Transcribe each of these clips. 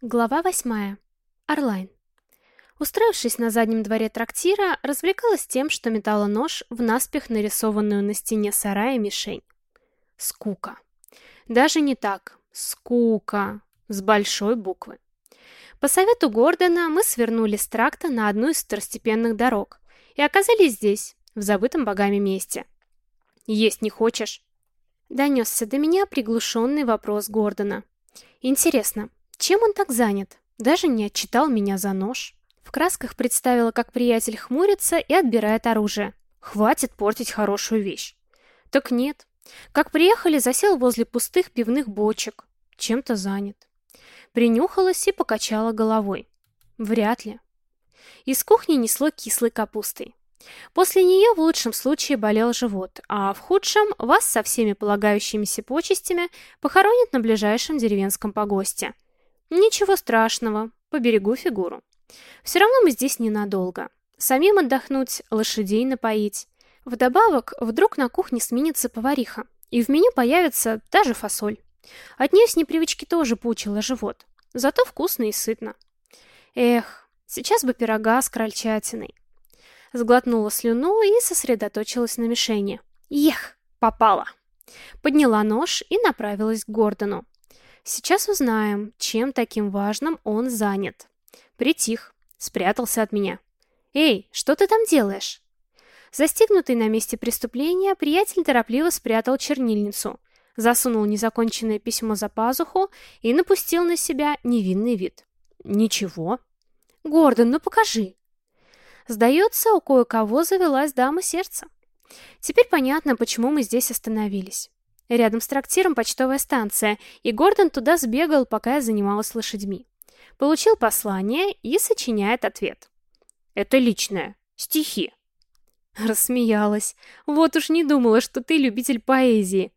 Глава восьмая. Орлайн. Устроившись на заднем дворе трактира, развлекалась тем, что метала нож в наспех нарисованную на стене сарая мишень. Скука. Даже не так. Скука. С большой буквы. По совету Гордона мы свернули с тракта на одну из второстепенных дорог и оказались здесь, в забытом богами месте. «Есть не хочешь?» Донесся до меня приглушенный вопрос Гордона. «Интересно, чем он так занят? Даже не отчитал меня за нож. В красках представила, как приятель хмурится и отбирает оружие. Хватит портить хорошую вещь. Так нет. Как приехали, засел возле пустых пивных бочек. Чем-то занят. Принюхалась и покачала головой. Вряд ли. Из кухни несло кислой капустой. После нее в лучшем случае болел живот, а в худшем вас со всеми полагающимися почестями похоронят на ближайшем деревенском погосте. Ничего страшного, поберегу фигуру. Все равно мы здесь ненадолго. Самим отдохнуть, лошадей напоить. Вдобавок, вдруг на кухне сменится повариха, и в меню появится даже фасоль. От нее с непривычки тоже пучило живот. Зато вкусно и сытно. Эх, сейчас бы пирога с крольчатиной. Сглотнула слюну и сосредоточилась на мишени. Ех, попала. Подняла нож и направилась к Гордону. Сейчас узнаем, чем таким важным он занят. Притих, спрятался от меня. «Эй, что ты там делаешь?» Застигнутый на месте преступления, приятель торопливо спрятал чернильницу, засунул незаконченное письмо за пазуху и напустил на себя невинный вид. «Ничего». «Гордон, ну покажи». Сдается, у кое-кого завелась дама сердца. Теперь понятно, почему мы здесь остановились. Рядом с трактиром почтовая станция, и Гордон туда сбегал, пока я занималась лошадьми. Получил послание и сочиняет ответ. «Это личное. Стихи». Рассмеялась. «Вот уж не думала, что ты любитель поэзии».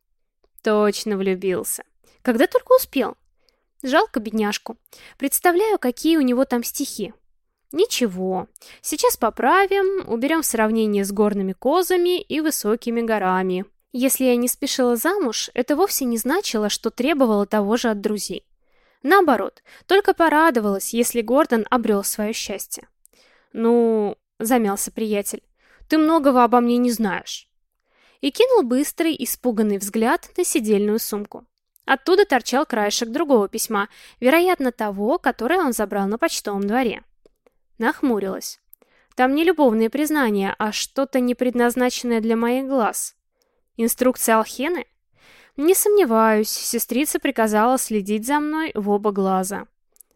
Точно влюбился. Когда только успел. Жалко бедняжку. Представляю, какие у него там стихи. Ничего. Сейчас поправим, уберем сравнение с горными козами и высокими горами. Если я не спешила замуж, это вовсе не значило, что требовала того же от друзей. Наоборот, только порадовалась, если Гордон обрел свое счастье. «Ну...» — замялся приятель. «Ты многого обо мне не знаешь». И кинул быстрый, испуганный взгляд на сидельную сумку. Оттуда торчал краешек другого письма, вероятно, того, которое он забрал на почтовом дворе. Нахмурилась. Там не любовные признания, а что-то не предназначенное для моих глаз. Инструкция Алхены? Не сомневаюсь, сестрица приказала следить за мной в оба глаза.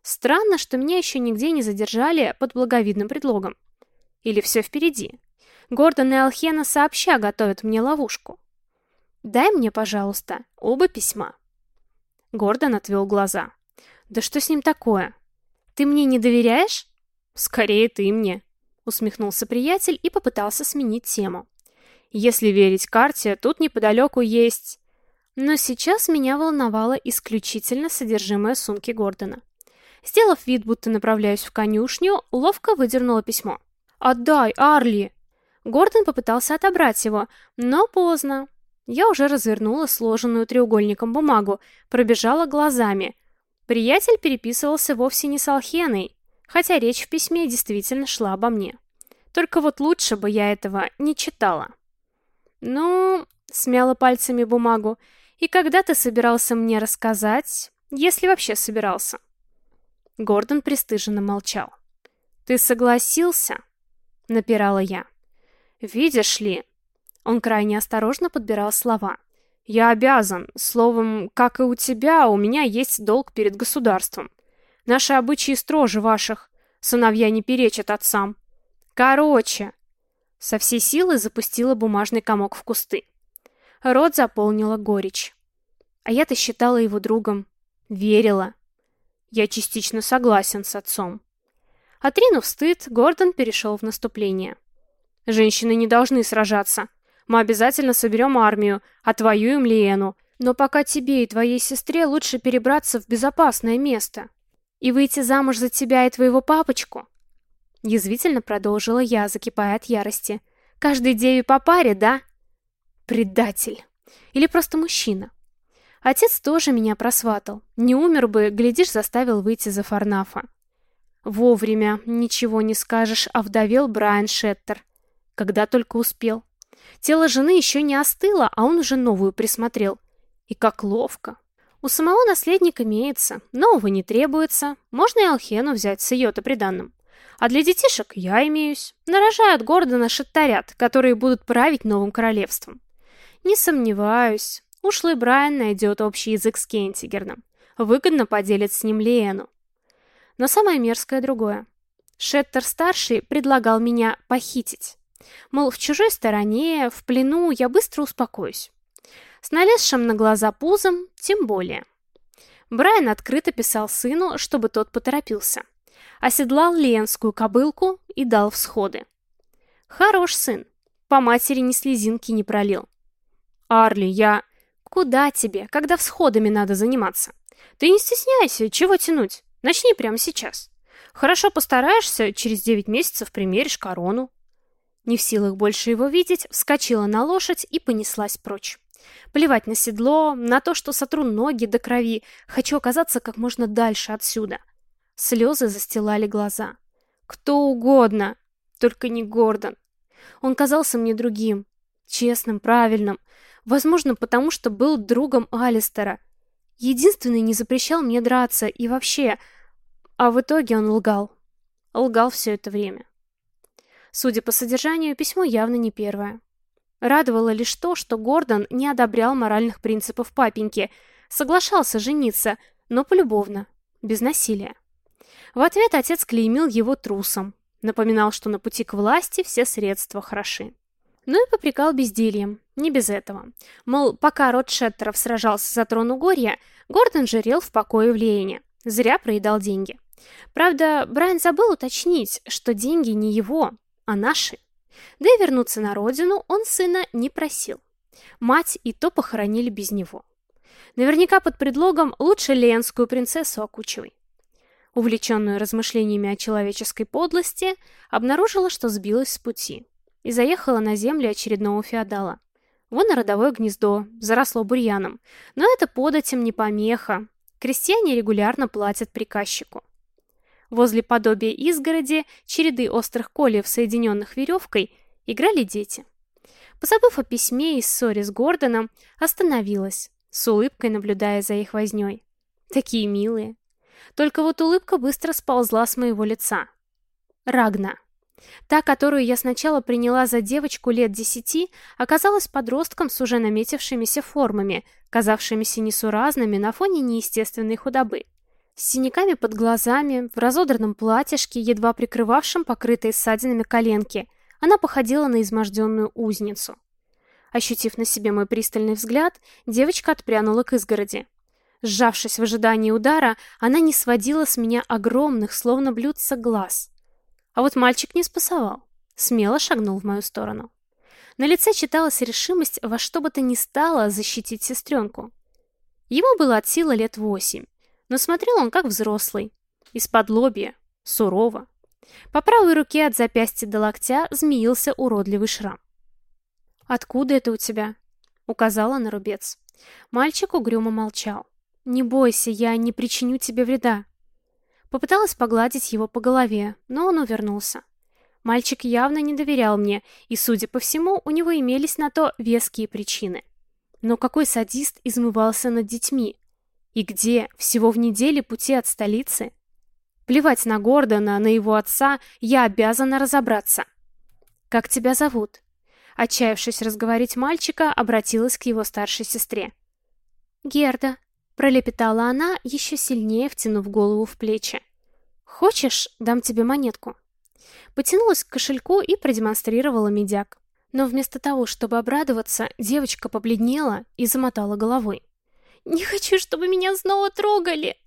Странно, что меня еще нигде не задержали под благовидным предлогом. Или все впереди. Гордон и Алхена сообща готовят мне ловушку. Дай мне, пожалуйста, оба письма. Гордон отвел глаза. Да что с ним такое? Ты мне не доверяешь? Скорее ты мне. Усмехнулся приятель и попытался сменить тему. Если верить карте, тут неподалеку есть... Но сейчас меня волновало исключительно содержимое сумки Гордона. Сделав вид, будто направляюсь в конюшню, ловко выдернула письмо. «Отдай, Арли!» Гордон попытался отобрать его, но поздно. Я уже развернула сложенную треугольником бумагу, пробежала глазами. Приятель переписывался вовсе не с Алхеной, хотя речь в письме действительно шла обо мне. Только вот лучше бы я этого не читала. «Ну...» — смяла пальцами бумагу. «И когда ты собирался мне рассказать? Если вообще собирался?» Гордон пристыженно молчал. «Ты согласился?» — напирала я. «Видишь ли...» Он крайне осторожно подбирал слова. «Я обязан. Словом, как и у тебя, у меня есть долг перед государством. Наши обычаи строже ваших. Сыновья не перечат отцам. Короче, со всей силы запустила бумажный комок в кусты. Рот заполнила горечь. А я-то считала его другом. Верила. Я частично согласен с отцом. Отринув стыд, Гордон перешел в наступление. Женщины не должны сражаться. Мы обязательно соберем армию, отвоюем Лиену. Но пока тебе и твоей сестре лучше перебраться в безопасное место. И выйти замуж за тебя и твоего папочку. Язвительно продолжила я, закипая от ярости. «Каждой деве по паре, да?» «Предатель. Или просто мужчина. Отец тоже меня просватал. Не умер бы, глядишь, заставил выйти за Фарнафа. Вовремя, ничего не скажешь, овдовел Брайан Шеттер. Когда только успел. Тело жены еще не остыло, а он уже новую присмотрел. И как ловко. У самого наследника имеется, нового не требуется. Можно и Алхену взять с ее-то приданным. А для детишек я имеюсь. Нарожают Гордона шаттарят, которые будут править новым королевством. Не сомневаюсь, ушлый Брайан найдет общий язык с Кентигерном. Выгодно поделит с ним Лену. Но самое мерзкое другое. Шеттер-старший предлагал меня похитить. Мол, в чужой стороне, в плену я быстро успокоюсь. С налезшим на глаза пузом тем более. Брайан открыто писал сыну, чтобы тот поторопился оседлал ленскую кобылку и дал всходы. Хорош сын, по матери ни слезинки не пролил. Арли, я... Куда тебе, когда всходами надо заниматься? Ты не стесняйся, чего тянуть? Начни прямо сейчас. Хорошо постараешься, через девять месяцев примеришь корону. Не в силах больше его видеть, вскочила на лошадь и понеслась прочь. Плевать на седло, на то, что сотру ноги до крови, хочу оказаться как можно дальше отсюда. Слезы застилали глаза. Кто угодно, только не Гордон. Он казался мне другим, честным, правильным. Возможно, потому что был другом Алистера. Единственный не запрещал мне драться и вообще... А в итоге он лгал. Лгал все это время. Судя по содержанию, письмо явно не первое. Радовало лишь то, что Гордон не одобрял моральных принципов папеньки, соглашался жениться, но полюбовно, без насилия. В ответ отец клеймил его трусом, напоминал, что на пути к власти все средства хороши. Ну и попрекал бездельем, не без этого. Мол, пока род Шеттеров сражался за трон Угорья, Гордон жирел в покое в Лейне, зря проедал деньги. Правда, Брайан забыл уточнить, что деньги не его, а наши. Да и вернуться на родину он сына не просил. Мать и то похоронили без него. Наверняка под предлогом лучше ленскую принцессу окучивай увлеченную размышлениями о человеческой подлости, обнаружила, что сбилась с пути и заехала на земли очередного феодала. Вон и родовое гнездо, заросло бурьяном, но это податем не помеха. Крестьяне регулярно платят приказчику. Возле подобия изгороди, череды острых кольев, соединенных веревкой, играли дети. Позабыв о письме и ссоре с Гордоном, остановилась, с улыбкой наблюдая за их вознёй. Такие милые. Только вот улыбка быстро сползла с моего лица. Рагна. Та, которую я сначала приняла за девочку лет десяти, оказалась подростком с уже наметившимися формами, казавшимися несуразными на фоне неестественной худобы. С синяками под глазами, в разодранном платьишке, едва прикрывавшем покрытые ссадинами коленки, она походила на изможденную узницу. Ощутив на себе мой пристальный взгляд, девочка отпрянула к изгороди. Сжавшись в ожидании удара, она не сводила с меня огромных, словно блюдца, глаз. А вот мальчик не спасовал. Смело шагнул в мою сторону. На лице читалась решимость во что бы то ни стало защитить сестренку. Ему было от силы лет восемь, но смотрел он как взрослый. Из-под лобья, сурово. По правой руке от запястья до локтя змеился уродливый шрам. «Откуда это у тебя?» — указала на рубец. Мальчик угрюмо молчал. «Не бойся, я не причиню тебе вреда». Попыталась погладить его по голове, но он увернулся. Мальчик явно не доверял мне, и, судя по всему, у него имелись на то веские причины. Но какой садист измывался над детьми? И где? Всего в неделе пути от столицы? Плевать на Гордона, на его отца, я обязана разобраться. «Как тебя зовут?» Отчаявшись разговорить мальчика, обратилась к его старшей сестре. «Герда», Пролепетала она, еще сильнее втянув голову в плечи. «Хочешь, дам тебе монетку?» Потянулась к кошельку и продемонстрировала медяк. Но вместо того, чтобы обрадоваться, девочка побледнела и замотала головой. «Не хочу, чтобы меня снова трогали!»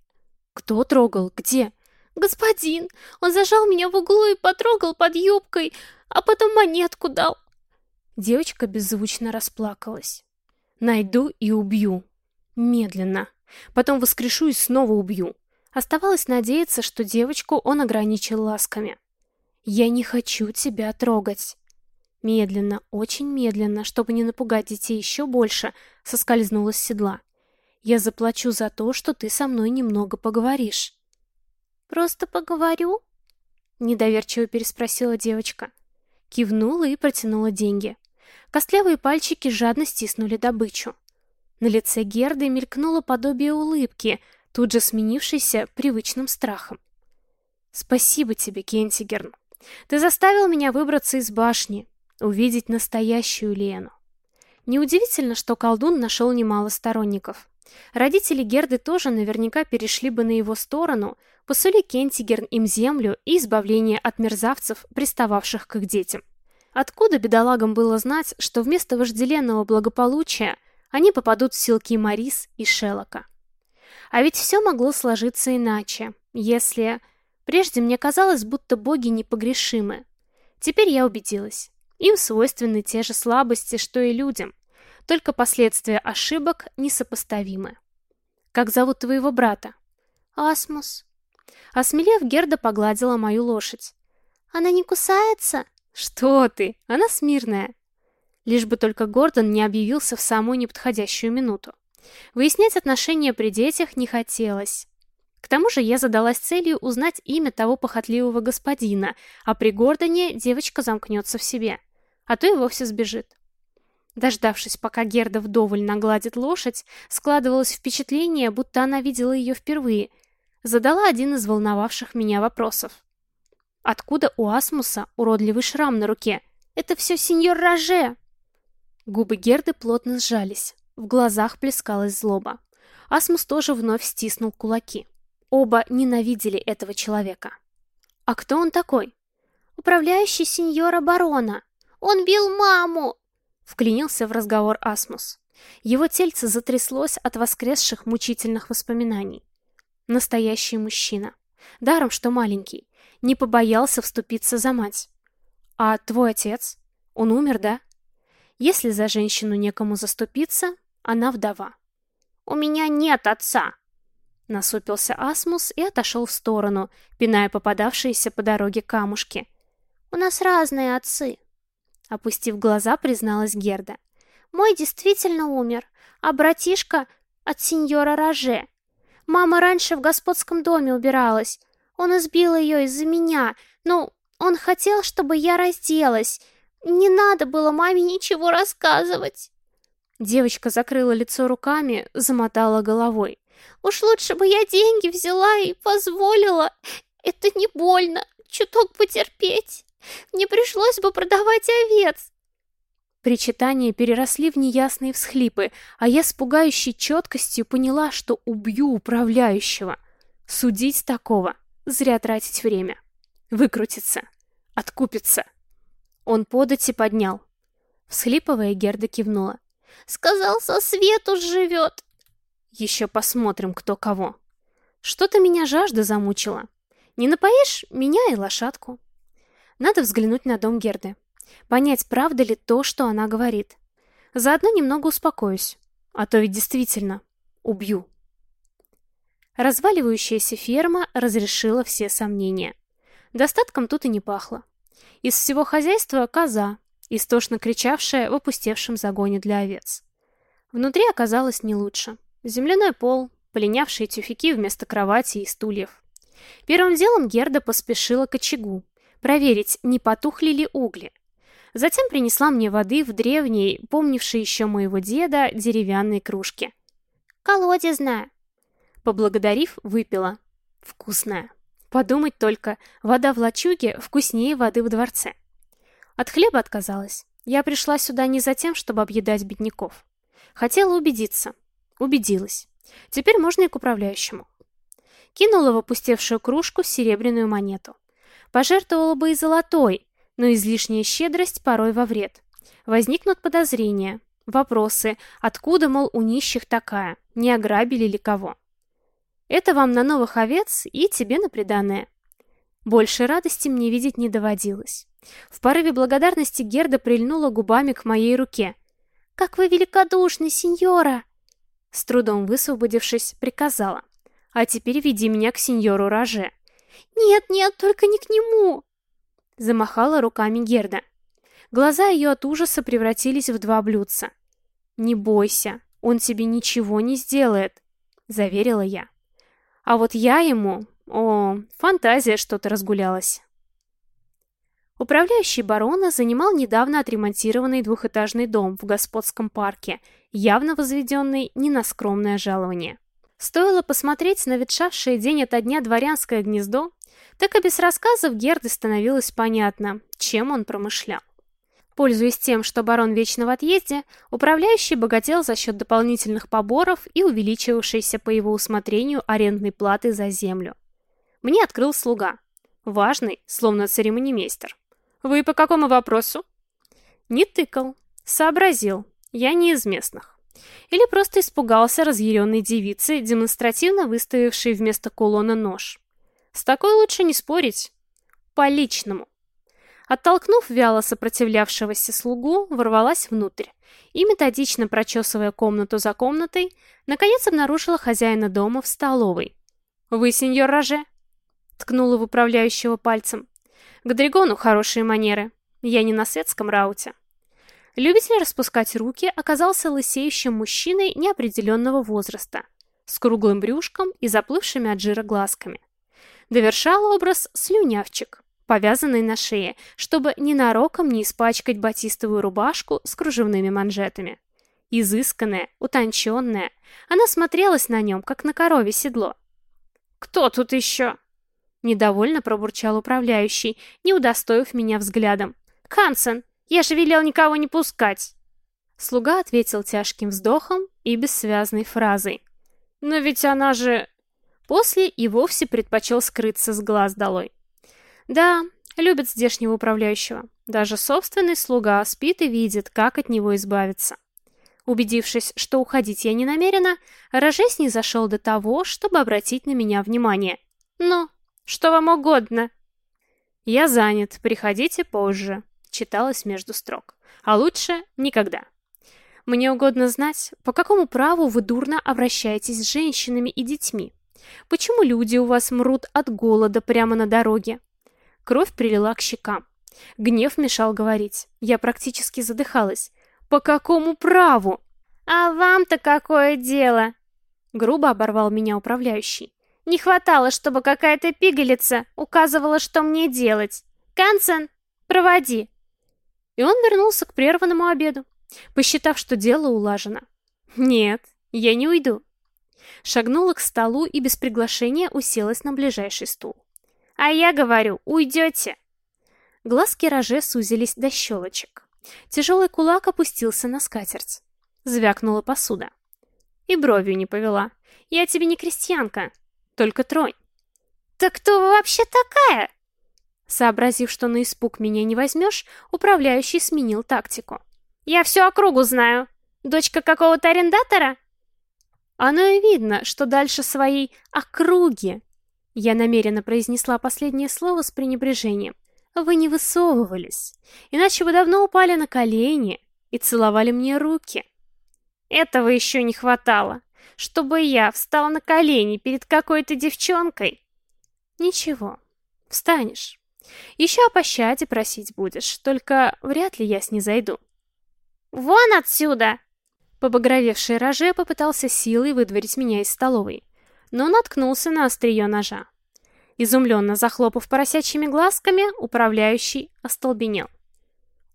«Кто трогал? Где?» «Господин! Он зажал меня в углу и потрогал под юбкой, а потом монетку дал!» Девочка беззвучно расплакалась. «Найду и убью. Медленно!» Потом воскрешу и снова убью. Оставалось надеяться, что девочку он ограничил ласками. «Я не хочу тебя трогать». Медленно, очень медленно, чтобы не напугать детей еще больше, соскользнула с седла. Я заплачу за то, что ты со мной немного поговоришь. Просто поговорю? Недоверчиво переспросила девочка. Кивнула и протянула деньги. Костлявые пальчики жадно стиснули добычу. На лице Герды мелькнуло подобие улыбки, тут же сменившейся привычным страхом. «Спасибо тебе, Кентигерн. Ты заставил меня выбраться из башни, увидеть настоящую Лену. Неудивительно, что колдун нашел немало сторонников. Родители Герды тоже наверняка перешли бы на его сторону, посули Кентигерн им землю и избавление от мерзавцев, пристававших к их детям. Откуда бедолагам было знать, что вместо вожделенного благополучия они попадут в силки Марис и Шелока? А ведь все могло сложиться иначе, если... Прежде мне казалось, будто боги непогрешимы. Теперь я убедилась. Им свойственны те же слабости, что и людям. Только последствия ошибок несопоставимы. Как зовут твоего брата? Асмус. Осмелев, Герда погладила мою лошадь. Она не кусается? Что ты? Она смирная. Лишь бы только Гордон не объявился в самую неподходящую минуту. Выяснять отношения при детях не хотелось. К тому же я задалась целью узнать имя того похотливого господина, а при Гордоне девочка замкнется в себе, а то и вовсе сбежит. Дождавшись, пока Герда вдоволь нагладит лошадь, складывалось впечатление, будто она видела ее впервые. Задала один из волновавших меня вопросов. Откуда у Асмуса уродливый шрам на руке? Это все сеньор Роже!» Губы Герды плотно сжались. В глазах плескалась злоба. Асмус тоже вновь стиснул кулаки. Оба ненавидели этого человека. «А кто он такой?» «Управляющий сеньора барона. Он бил маму!» Вклинился в разговор Асмус. Его тельце затряслось от воскресших мучительных воспоминаний. Настоящий мужчина. Даром, что маленький не побоялся вступиться за мать. А твой отец? Он умер, да? Если за женщину некому заступиться, она вдова. У меня нет отца. Насупился Асмус и отошел в сторону, пиная попадавшиеся по дороге камушки. У нас разные отцы. Опустив глаза, призналась Герда. Мой действительно умер, а братишка от сеньора Роже. Мама раньше в господском доме убиралась, он избил ее из-за меня. Ну, он хотел, чтобы я разделась. Не надо было маме ничего рассказывать. Девочка закрыла лицо руками, замотала головой. Уж лучше бы я деньги взяла и позволила. Это не больно, чуток потерпеть. Не пришлось бы продавать овец. Причитания переросли в неясные всхлипы, а я с пугающей четкостью поняла, что убью управляющего. Судить такого Зря тратить время. Выкрутиться. Откупиться. Он подати поднял. Всхлипывая, Герда кивнула. «Сказал, со свету живет!» «Еще посмотрим, кто кого. Что-то меня жажда замучила. Не напоишь меня и лошадку?» Надо взглянуть на дом Герды. Понять, правда ли то, что она говорит. Заодно немного успокоюсь. А то ведь действительно убью. Разваливающаяся ферма разрешила все сомнения. Достатком тут и не пахло. Из всего хозяйства коза, истошно кричавшая в опустевшем загоне для овец. Внутри оказалось не лучше. Земляной пол, полинявшие тюфяки вместо кровати и стульев. Первым делом Герда поспешила к очагу, проверить, не потухли ли угли. Затем принесла мне воды в древней, помнившей еще моего деда, деревянной кружке. «Колодезная», Поблагодарив, выпила. Вкусная. Подумать только, вода в лачуге вкуснее воды в дворце. От хлеба отказалась. Я пришла сюда не за тем, чтобы объедать бедняков. Хотела убедиться. Убедилась. Теперь можно и к управляющему. Кинула в опустевшую кружку серебряную монету. Пожертвовала бы и золотой, но излишняя щедрость порой во вред. Возникнут подозрения, вопросы, откуда, мол, у нищих такая, не ограбили ли кого. Это вам на новых овец и тебе на приданое. Больше радости мне видеть не доводилось. В порыве благодарности Герда прильнула губами к моей руке. «Как вы великодушны, сеньора!» С трудом высвободившись, приказала. «А теперь веди меня к сеньору Роже». «Нет, нет, только не к нему!» Замахала руками Герда. Глаза ее от ужаса превратились в два блюдца. «Не бойся, Он тебе ничего не сделает», — заверила я. «А вот я ему... О, фантазия что-то разгулялась». Управляющий барона занимал недавно отремонтированный двухэтажный дом в господском парке, явно возведенный не на скромное жалование. Стоило посмотреть на ветшавшее день ото дня дворянское гнездо, так и без рассказов Герды становилось понятно, чем он промышлял. Пользуясь тем, что барон вечно в отъезде, управляющий богател за счет дополнительных поборов и увеличивавшейся по его усмотрению арендной платы за землю. Мне открыл слуга. Важный, словно церемонимейстер. «Вы по какому вопросу?» Не тыкал. Сообразил. Я не из местных. Или просто испугался разъяренной девицы, демонстративно выставившей вместо кулона нож. С такой лучше не спорить. По личному. Оттолкнув вяло сопротивлявшегося слугу, ворвалась внутрь и, методично прочесывая комнату за комнатой, наконец обнаружила хозяина дома в столовой. «Вы, сеньор Роже?» Ткнула в управляющего пальцем. К Дригону хорошие манеры. Я не на светском рауте. Любитель распускать руки оказался лысеющим мужчиной неопределенного возраста, с круглым брюшком и заплывшими от жира глазками. Довершал образ слюнявчик, повязанный на шее, чтобы ненароком не испачкать батистовую рубашку с кружевными манжетами. Изысканная, утонченная, она смотрелась на нем, как на корове седло. «Кто тут еще?» Недовольно пробурчал управляющий, не удостоив меня взглядом. «Хансен, я же велел никого не пускать!» Слуга ответил тяжким вздохом и бессвязной фразой. «Но ведь она же...» После и вовсе предпочел скрыться с глаз долой. Да, любят здешнего управляющего. Даже собственный слуга спит и видит, как от него избавиться. Убедившись, что уходить я не намерена, Рожес не зашел до того, чтобы обратить на меня внимание. «Ну, что вам угодно?» «Я занят, приходите позже», — читалось между строк. «А лучше никогда». Мне угодно знать, по какому праву вы дурно обращаетесь с женщинами и детьми. Почему люди у вас мрут от голода прямо на дороге? Кровь прилила к щекам. Гнев мешал говорить. Я практически задыхалась. По какому праву? А вам-то какое дело? Грубо оборвал меня управляющий. Не хватало, чтобы какая-то пигалица указывала, что мне делать. Кансен, проводи. И он вернулся к прерванному обеду, посчитав, что дело улажено. Нет, я не уйду. Шагнула к столу и без приглашения уселась на ближайший стул. А я говорю, уйдете. Глазки Роже сузились до щелочек. Тяжелый кулак опустился на скатерть. Звякнула посуда. И бровью не повела. Я тебе не крестьянка, только тронь. «Так кто вы вообще такая?» Сообразив, что на испуг меня не возьмешь, управляющий сменил тактику. «Я всю округу знаю. Дочка какого-то арендатора?» Оно и видно, что дальше своей округи. Я намеренно произнесла последнее слово с пренебрежением. Вы не высовывались, иначе вы давно упали на колени и целовали мне руки. Этого еще не хватало чтобы я встал на колени перед какой-то девчонкой? Ничего, встанешь. Еще о пощаде просить будешь, только вряд ли я с ней зайду. Вон отсюда! Побагровевший Роже попытался силой выдворить меня из столовой, но наткнулся на острие ножа. Изумленно захлопав поросячьими глазками, управляющий остолбенел.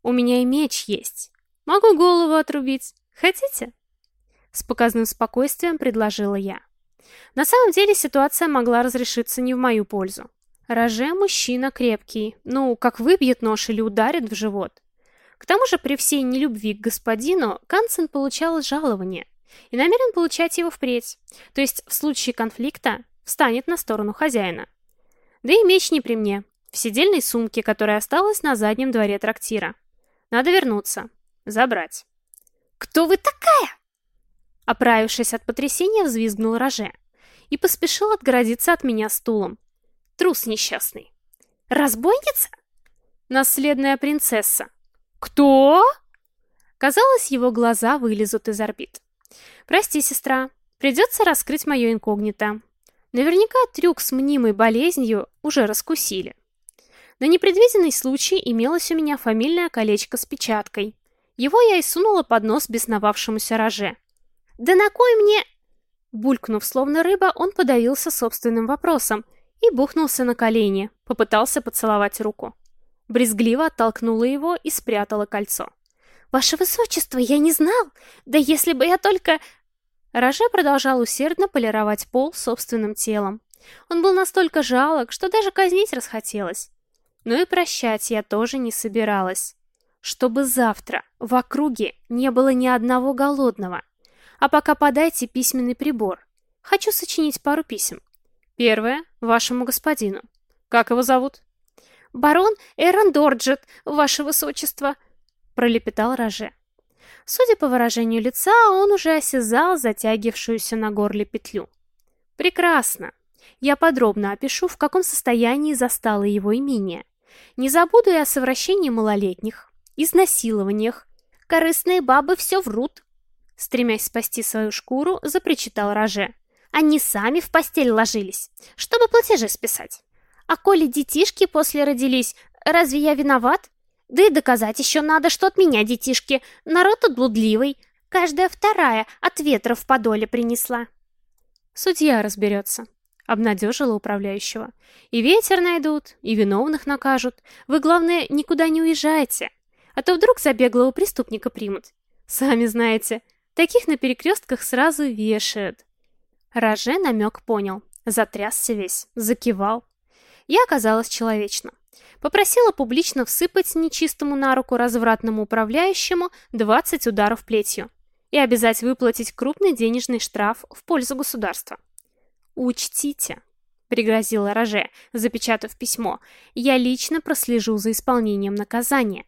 «У меня и меч есть. Могу голову отрубить. Хотите?» С показным спокойствием предложила я. На самом деле ситуация могла разрешиться не в мою пользу. Роже мужчина крепкий, ну, как выбьет нож или ударит в живот. К тому же при всей нелюбви к господину Кансен получал жалование и намерен получать его впредь, то есть в случае конфликта встанет на сторону хозяина. Да и меч не при мне, в сидельной сумке, которая осталась на заднем дворе трактира. Надо вернуться, забрать. «Кто вы такая?» Оправившись от потрясения, взвизгнул Роже и поспешил отгородиться от меня стулом. Трус несчастный. «Разбойница?» «Наследная принцесса». «Кто?» Казалось, его глаза вылезут из орбит. «Прости, сестра, придется раскрыть мое инкогнито. Наверняка трюк с мнимой болезнью уже раскусили. На непредвиденный случай имелось у меня фамильное колечко с печаткой. Его я и сунула под нос бесновавшемуся роже. Да на кой мне...» Булькнув словно рыба, он подавился собственным вопросом и бухнулся на колени, попытался поцеловать руку. Брезгливо оттолкнула его и спрятала кольцо. «Ваше Высочество, я не знал! Да если бы я только...» Роже продолжал усердно полировать пол собственным телом. Он был настолько жалок, что даже казнить расхотелось. Но и прощать я тоже не собиралась. Чтобы завтра в округе не было ни одного голодного. А пока подайте письменный прибор. Хочу сочинить пару писем. Первое — вашему господину. Как его зовут? «Барон Эрон Дорджет, ваше высочество», — пролепетал Роже. Судя по выражению лица, он уже осязал затягившуюся на горле петлю. «Прекрасно. Я подробно опишу, в каком состоянии застало его имение. Не забуду и о совращении малолетних, изнасилованиях. Корыстные бабы все врут», — стремясь спасти свою шкуру, запричитал Роже. «Они сами в постель ложились, чтобы платежи списать. А коли детишки после родились, разве я виноват? Да и доказать еще надо, что от меня детишки. Народ тут блудливый. Каждая вторая от ветра в подоле принесла. Судья разберется. Обнадежила управляющего. И ветер найдут, и виновных накажут. Вы, главное, никуда не уезжайте. А то вдруг за беглого преступника примут. Сами знаете, таких на перекрестках сразу вешают. Роже намек понял. Затрясся весь, закивал я оказалась человечна. Попросила публично всыпать нечистому на руку развратному управляющему 20 ударов плетью и обязать выплатить крупный денежный штраф в пользу государства. «Учтите», — пригрозила Роже, запечатав письмо, — «я лично прослежу за исполнением наказания».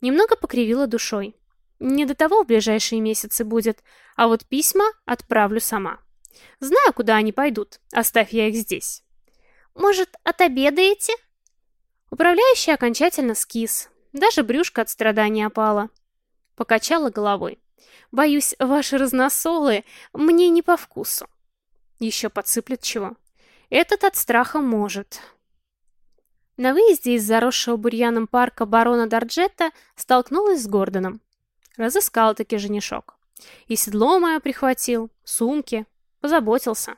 Немного покривила душой. Не до того в ближайшие месяцы будет, а вот письма отправлю сама. Знаю, куда они пойдут, оставь я их здесь. Может, отобедаете?» Управляющий окончательно скис. Даже брюшко от страдания опало. Покачала головой. «Боюсь, ваши разносолы мне не по вкусу. Еще подсыплет чего. Этот от страха может». На выезде из заросшего бурьяном парка барона Дарджетта столкнулась с Гордоном. Разыскал-таки женишок. И седло мое прихватил, сумки, позаботился.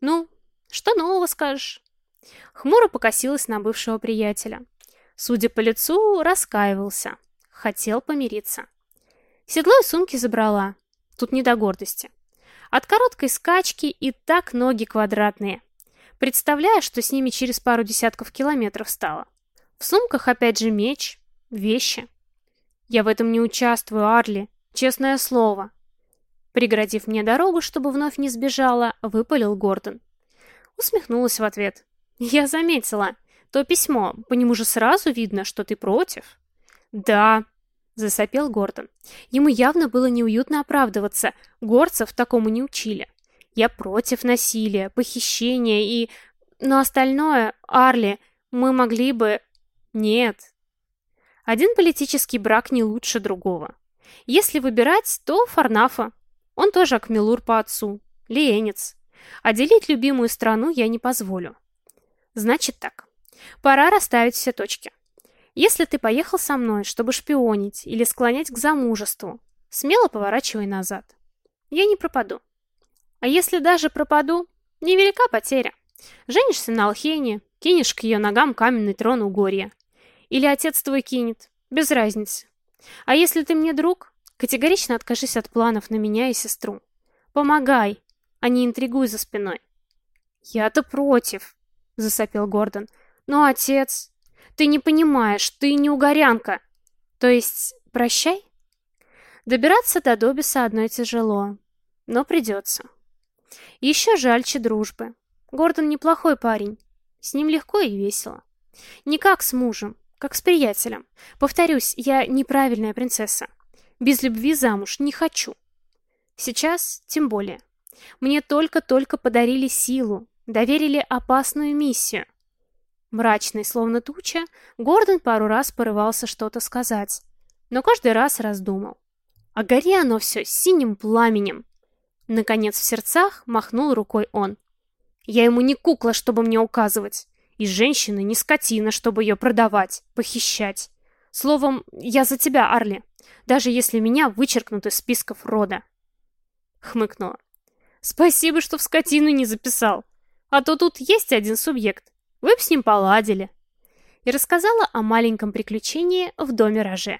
Ну, что нового скажешь? Хмуро покосилась на бывшего приятеля. Судя по лицу, раскаивался. Хотел помириться. Седло и сумки забрала. Тут не до гордости. От короткой скачки и так ноги квадратные. Представляя, что с ними через пару десятков километров стало. В сумках опять же меч, вещи. Я в этом не участвую, Арли. Честное слово. Преградив мне дорогу, чтобы вновь не сбежала, выпалил Гордон. Усмехнулась в ответ. «Я заметила. То письмо, по нему же сразу видно, что ты против». «Да», — засопел Гордон. Ему явно было неуютно оправдываться. Горцев такому не учили. «Я против насилия, похищения и... Но остальное, Арли, мы могли бы...» «Нет». Один политический брак не лучше другого. Если выбирать, то Фарнафа. Он тоже Акмелур по отцу. Ленец. А делить любимую страну я не позволю. Значит так. Пора расставить все точки. Если ты поехал со мной, чтобы шпионить или склонять к замужеству, смело поворачивай назад. Я не пропаду. А если даже пропаду, невелика потеря. Женишься на Алхене, кинешь к ее ногам каменный трон Угорья. Или отец твой кинет, без разницы. А если ты мне друг, категорично откажись от планов на меня и сестру. Помогай, а не интригуй за спиной. Я-то против, — засопел Гордон. «Но отец...» «Ты не понимаешь, ты не угорянка!» «То есть, прощай?» Добираться до Добиса одной тяжело, но придется. Еще жальче дружбы. Гордон неплохой парень. С ним легко и весело. Не как с мужем, как с приятелем. Повторюсь, я неправильная принцесса. Без любви замуж не хочу. Сейчас тем более. Мне только-только подарили силу, доверили опасную миссию. Мрачный, словно туча, Гордон пару раз порывался что-то сказать, но каждый раз раздумал. А гори оно все синим пламенем. Наконец в сердцах махнул рукой он. Я ему не кукла, чтобы мне указывать. И женщина не скотина, чтобы ее продавать, похищать. Словом, я за тебя, Арли, даже если меня вычеркнут из списков рода. хмыкнула. Спасибо, что в скотину не записал. А то тут есть один субъект. Вы б с ним поладили. И рассказала о маленьком приключении в доме Роже.